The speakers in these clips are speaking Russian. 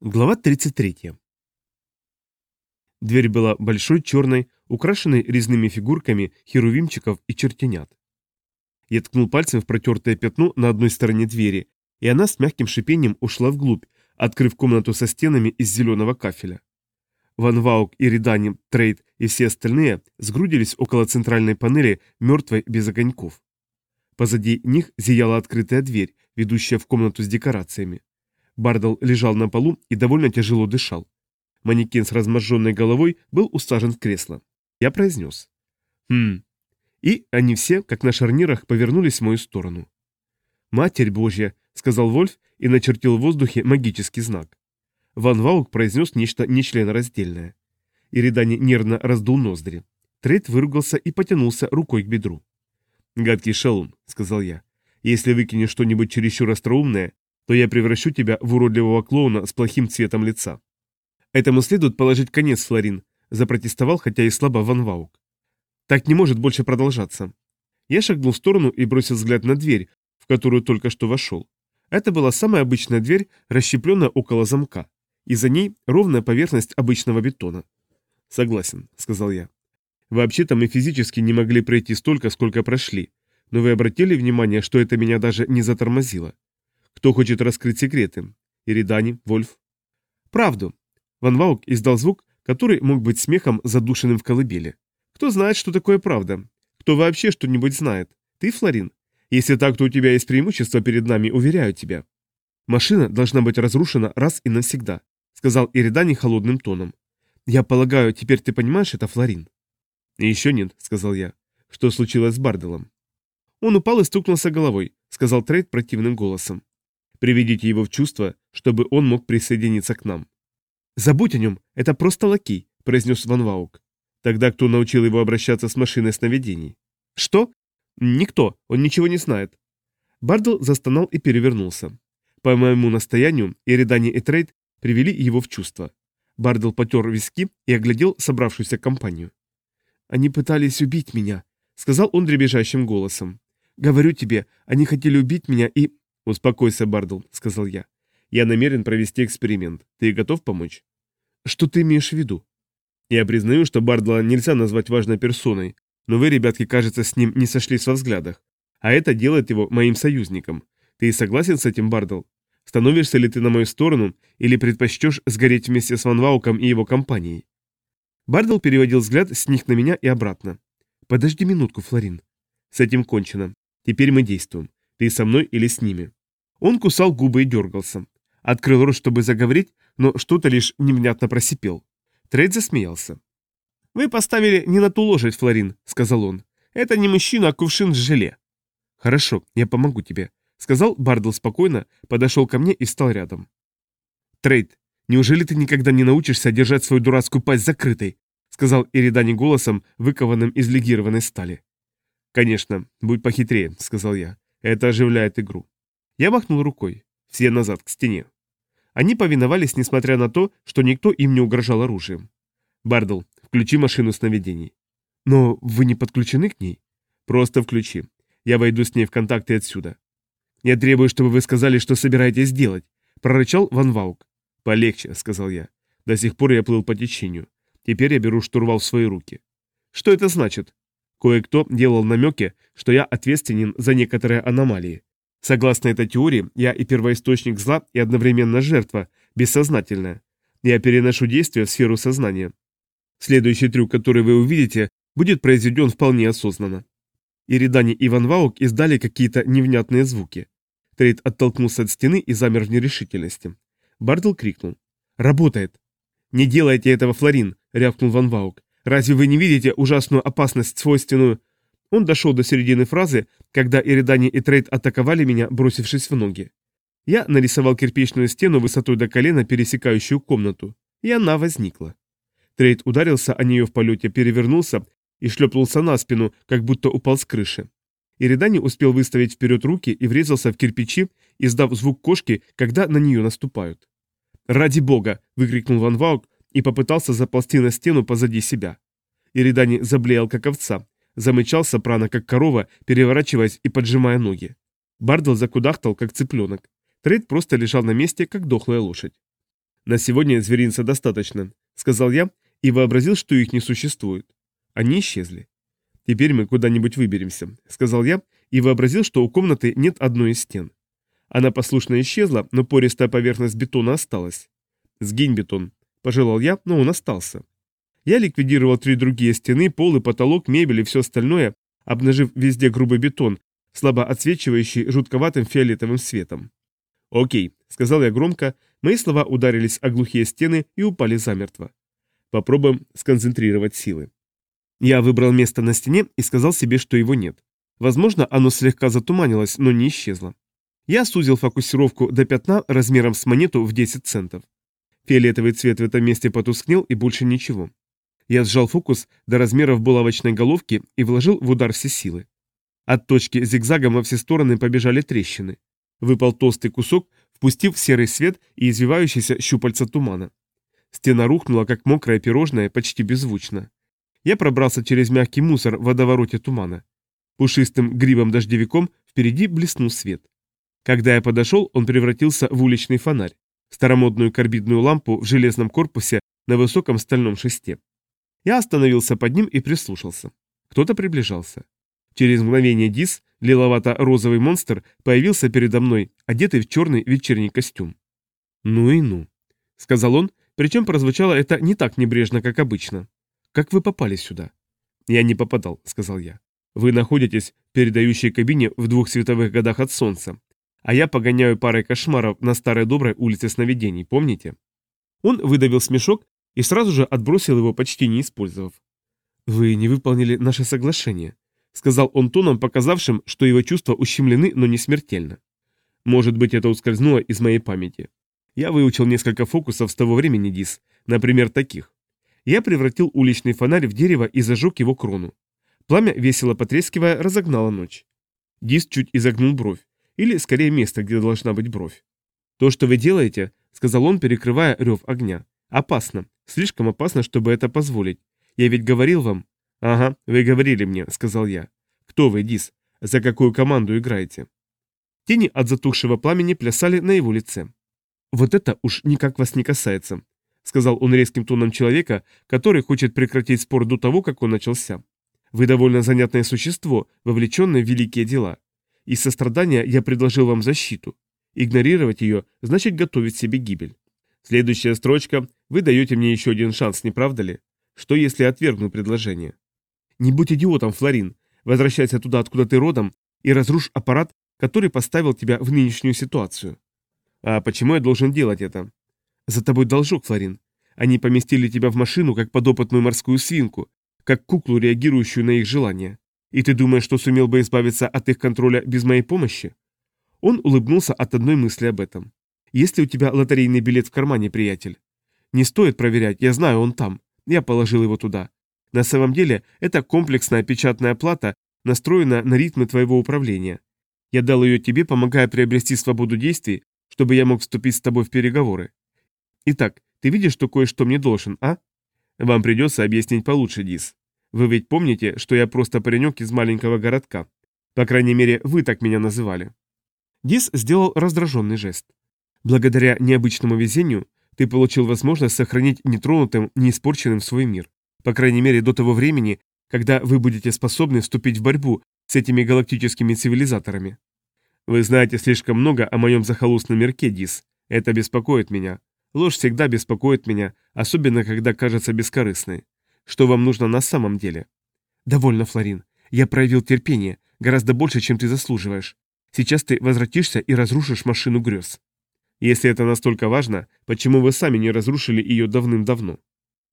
Глава 33. Дверь была большой, черной, украшенной резными фигурками херувимчиков и чертенят. Я ткнул пальцем в протертое пятно на одной стороне двери, и она с мягким шипением ушла вглубь, открыв комнату со стенами из зеленого кафеля. Ван Ваук и Редани, Трейд и все остальные сгрудились около центральной панели, мертвой без огоньков. Позади них зияла открытая дверь, ведущая в комнату с декорациями. Бардал лежал на полу и довольно тяжело дышал. Манекен с разможженной головой был усажен в кресло. Я произнес. «Хм». И они все, как на шарнирах, повернулись в мою сторону. «Матерь Божья», — сказал Вольф и начертил в воздухе магический знак. Ван Ваук произнес нечто нечленораздельное. Иридани нервно раздул ноздри. Трейд выругался и потянулся рукой к бедру. «Гадкий шалун», — сказал я. «Если выкинешь что-нибудь чересчур остроумное, то я превращу тебя в уродливого клоуна с плохим цветом лица. Этому следует положить конец, Флорин, запротестовал, хотя и слабо Ван Ваук. Так не может больше продолжаться. Я шагнул в сторону и бросил взгляд на дверь, в которую только что вошел. Это была самая обычная дверь, расщепленная около замка, и за ней ровная поверхность обычного бетона. «Согласен», — сказал я. «Вообще-то мы физически не могли пройти столько, сколько прошли, но вы обратили внимание, что это меня даже не затормозило. Кто хочет раскрыть секреты? Иридани, Вольф? Правду. Ван Ваук издал звук, который мог быть смехом, задушенным в колыбели. Кто знает, что такое правда? Кто вообще что-нибудь знает? Ты, Флорин? Если так, то у тебя есть преимущество перед нами, уверяю тебя. Машина должна быть разрушена раз и навсегда, сказал Иридани холодным тоном. Я полагаю, теперь ты понимаешь это, Флорин? Еще нет, сказал я. Что случилось с Барделом? Он упал и стукнулся головой, сказал Трейд противным голосом. Приведите его в чувство, чтобы он мог присоединиться к нам. «Забудь о нем, это просто лакей», — произнес Ван Ваук. «Тогда кто научил его обращаться с машиной сновидений?» «Что?» «Никто, он ничего не знает». Бардл застонал и перевернулся. По моему настоянию, Эридани и Трейд привели его в чувство. Бардл потер виски и оглядел собравшуюся компанию. «Они пытались убить меня», — сказал он дребезжащим голосом. «Говорю тебе, они хотели убить меня и...» «Успокойся, Бардл», — сказал я. «Я намерен провести эксперимент. Ты готов помочь?» «Что ты имеешь в виду?» «Я признаю, что Бардла нельзя назвать важной персоной, но вы, ребятки, кажется, с ним не сошлись во взглядах. А это делает его моим союзником. Ты согласен с этим, Бардл? Становишься ли ты на мою сторону или предпочтешь сгореть вместе с Ван Вауком и его компанией?» Бардл переводил взгляд с них на меня и обратно. «Подожди минутку, Флорин. С этим кончено. Теперь мы действуем. Ты со мной или с ними?» Он кусал губы и дергался. Открыл рот, чтобы заговорить, но что-то лишь невнятно просипел. Трейд засмеялся. «Вы поставили не на ту лошадь, Флорин», — сказал он. «Это не мужчина, а кувшин с желе». «Хорошо, я помогу тебе», — сказал Бардл спокойно, подошел ко мне и встал рядом. «Трейд, неужели ты никогда не научишься держать свою дурацкую пасть закрытой?» — сказал Иридани голосом, выкованным из легированной стали. «Конечно, будь похитрее», — сказал я. «Это оживляет игру». Я махнул рукой. Все назад, к стене. Они повиновались, несмотря на то, что никто им не угрожал оружием. Бардл, включи машину сновидений. Но вы не подключены к ней? Просто включи. Я войду с ней в контакты отсюда. Я требую, чтобы вы сказали, что собираетесь делать, прорычал Ван Ваук. Полегче, сказал я. До сих пор я плыл по течению. Теперь я беру штурвал в свои руки. Что это значит? Кое-кто делал намеки, что я ответственен за некоторые аномалии. Согласно этой теории, я и первоисточник зла, и одновременно жертва, бессознательная. Я переношу действие в сферу сознания. Следующий трюк, который вы увидите, будет произведен вполне осознанно. Иридани и Ван Ваук издали какие-то невнятные звуки. Трейд оттолкнулся от стены и замер в нерешительности. Бардл крикнул. «Работает!» «Не делайте этого, Флорин!» — рявкнул Ван Ваук. «Разве вы не видите ужасную опасность, свойственную...» Он дошел до середины фразы, когда Иридани и Трейд атаковали меня, бросившись в ноги. Я нарисовал кирпичную стену высотой до колена, пересекающую комнату, и она возникла. Трейд ударился о нее в полете, перевернулся и шлепнулся на спину, как будто упал с крыши. Иридани успел выставить вперед руки и врезался в кирпичи, издав звук кошки, когда на нее наступают. «Ради бога!» – выкрикнул Ван Ваук и попытался заползти на стену позади себя. Иридани заблеял, как овца, Замычал сопрано, как корова, переворачиваясь и поджимая ноги. Бардл закудахтал, как цыпленок. Трейд просто лежал на месте, как дохлая лошадь. «На сегодня зверинца достаточно», — сказал я и вообразил, что их не существует. Они исчезли. «Теперь мы куда-нибудь выберемся», — сказал я и вообразил, что у комнаты нет одной из стен. Она послушно исчезла, но пористая поверхность бетона осталась. «Сгинь, бетон», — пожелал я, но он остался. Я ликвидировал три другие стены, пол и потолок, мебель и все остальное, обнажив везде грубый бетон, слабо отсвечивающий жутковатым фиолетовым светом. «Окей», — сказал я громко, мои слова ударились о глухие стены и упали замертво. Попробуем сконцентрировать силы. Я выбрал место на стене и сказал себе, что его нет. Возможно, оно слегка затуманилось, но не исчезло. Я сузил фокусировку до пятна размером с монету в 10 центов. Фиолетовый цвет в этом месте потускнел и больше ничего. Я сжал фокус до размеров булавочной головки и вложил в удар все силы. От точки зигзагом во все стороны побежали трещины. Выпал толстый кусок, впустив серый свет и извивающийся щупальца тумана. Стена рухнула, как мокраое пирожное, почти беззвучно. Я пробрался через мягкий мусор в водовороте тумана. Пушистым грибом-дождевиком впереди блеснул свет. Когда я подошел, он превратился в уличный фонарь, старомодную карбидную лампу в железном корпусе на высоком стальном шесте. Я остановился под ним и прислушался. Кто-то приближался. Через мгновение Дис, лиловато-розовый монстр, появился передо мной, одетый в черный вечерний костюм. «Ну и ну», — сказал он, причем прозвучало это не так небрежно, как обычно. «Как вы попали сюда?» «Я не попадал», — сказал я. Вы находитесь в передающей кабине в двух световых годах от Солнца, а я погоняю парой кошмаров на старой доброй улице сновидений, помните? Он выдавил смешок и сразу же отбросил его, почти не использовав. «Вы не выполнили наше соглашение», — сказал он тоном, показавшим, что его чувства ущемлены, но не смертельно. «Может быть, это ускользнуло из моей памяти. Я выучил несколько фокусов с того времени, Дис, например, таких. Я превратил уличный фонарь в дерево и зажег его крону. Пламя, весело потрескивая, разогнало ночь. Дис чуть изогнул бровь, или скорее место, где должна быть бровь. «То, что вы делаете», — сказал он, перекрывая рев огня, — «опасно, слишком опасно, чтобы это позволить. Я ведь говорил вам...» «Ага, вы говорили мне», — сказал я. «Кто вы, Дис? За какую команду играете?» Тени от затухшего пламени плясали на его лице. «Вот это уж никак вас не касается», — сказал он резким тоном человека, который хочет прекратить спор до того, как он начался. Вы довольно занятное существо, вовлеченное в великие дела. Из сострадания я предложил вам защиту. Игнорировать ее значит готовить себе гибель. Следующая строчка. Вы даете мне еще один шанс, не правда ли? Что если отвергну предложение? Не будь идиотом, Флорин. Возвращайся туда, откуда ты родом, и разрушь аппарат, который поставил тебя в нынешнюю ситуацию. А почему я должен делать это? За тобой должок, Флорин. Они поместили тебя в машину, как подопытную морскую свинку, как куклу, реагирующую на их желания. И ты думаешь, что сумел бы избавиться от их контроля без моей помощи? Он улыбнулся от одной мысли об этом. Есть ли у тебя лотерейный билет в кармане, приятель? Не стоит проверять, я знаю, он там. Я положил его туда. На самом деле, это комплексная печатная плата, настроена на ритмы твоего управления. Я дал ее тебе, помогая приобрести свободу действий, чтобы я мог вступить с тобой в переговоры. Итак, ты видишь, что кое-что мне должен, а? Вам придется объяснить получше, Дис. Вы ведь помните, что я просто паренек из маленького городка? По крайней мере, вы так меня называли. Дис сделал раздраженный жест. Благодаря необычному везению ты получил возможность сохранить нетронутым, неиспорченным свой мир. По крайней мере, до того времени, когда вы будете способны вступить в борьбу с этими галактическими цивилизаторами. Вы знаете слишком много о моем захолустном мирке, Дис. Это беспокоит меня. Ложь всегда беспокоит меня, особенно когда кажется бескорыстной. Что вам нужно на самом деле? Довольно, Флорин. Я проявил терпение, гораздо больше, чем ты заслуживаешь. Сейчас ты возвратишься и разрушишь машину грез. Если это настолько важно, почему вы сами не разрушили ее давным-давно?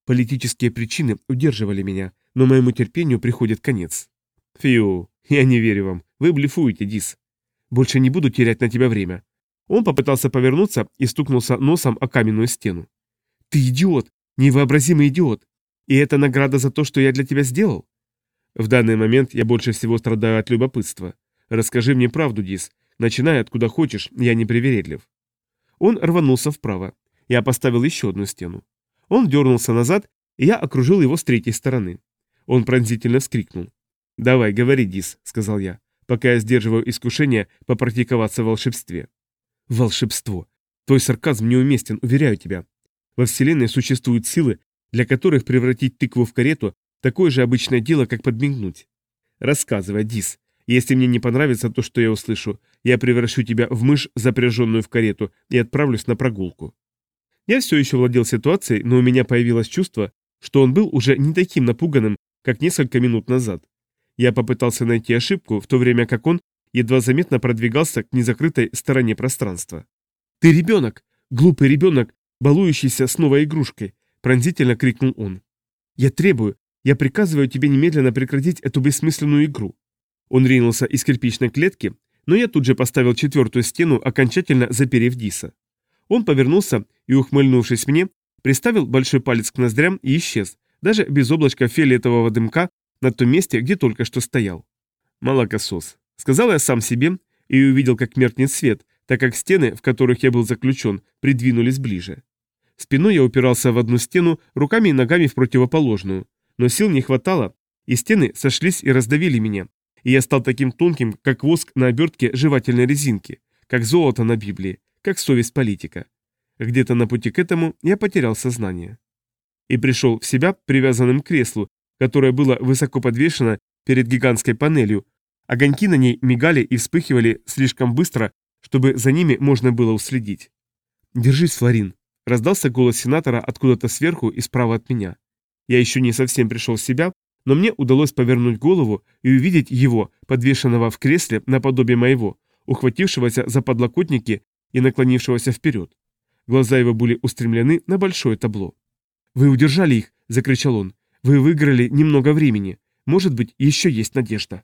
Политические причины удерживали меня, но моему терпению приходит конец. Фью, я не верю вам. Вы блефуете, Дис. Больше не буду терять на тебя время. Он попытался повернуться и стукнулся носом о каменную стену. Ты идиот! Невообразимый идиот! И это награда за то, что я для тебя сделал? В данный момент я больше всего страдаю от любопытства. Расскажи мне правду, Дис. Начинай откуда хочешь, я не привередлив. Он рванулся вправо. Я поставил еще одну стену. Он дернулся назад, и я окружил его с третьей стороны. Он пронзительно вскрикнул. «Давай, говори, Дис», — сказал я, пока я сдерживаю искушение попрактиковаться в волшебстве. «Волшебство. Твой сарказм неуместен, уверяю тебя. Во Вселенной существуют силы, для которых превратить тыкву в карету – такое же обычное дело, как подмигнуть. Рассказывай, Дис. Если мне не понравится то, что я услышу, я превращу тебя в мышь, запряженную в карету, и отправлюсь на прогулку. Я все еще владел ситуацией, но у меня появилось чувство, что он был уже не таким напуганным, как несколько минут назад. Я попытался найти ошибку, в то время как он едва заметно продвигался к незакрытой стороне пространства. «Ты ребенок! Глупый ребенок, балующийся с новой игрушкой!» – пронзительно крикнул он. «Я требую, я приказываю тебе немедленно прекратить эту бессмысленную игру». Он ринулся из кирпичной клетки, но я тут же поставил четвертую стену, окончательно заперев Диса. Он повернулся и, ухмыльнувшись мне, приставил большой палец к ноздрям и исчез, даже без облачка фиолетового дымка на том месте, где только что стоял. «Молокосос», — сказал я сам себе и увидел, как меркнет свет, так как стены, в которых я был заключен, придвинулись ближе. Спиной я упирался в одну стену, руками и ногами в противоположную, но сил не хватало, и стены сошлись и раздавили меня, и я стал таким тонким, как воск на обертке жевательной резинки, как золото на Библии, как совесть политика. Где-то на пути к этому я потерял сознание. И пришел в себя привязанным к креслу, которое было высоко подвешено перед гигантской панелью. Огоньки на ней мигали и вспыхивали слишком быстро, чтобы за ними можно было уследить. «Держись, Флорин!» – раздался голос сенатора откуда-то сверху и справа от меня. Я еще не совсем пришел в себя, но мне удалось повернуть голову и увидеть его, подвешенного в кресле наподобие моего, ухватившегося за подлокотники и наклонившегося вперед. Глаза его были устремлены на большое табло. «Вы удержали их!» – закричал он. «Вы выиграли немного времени. Может быть, еще есть надежда».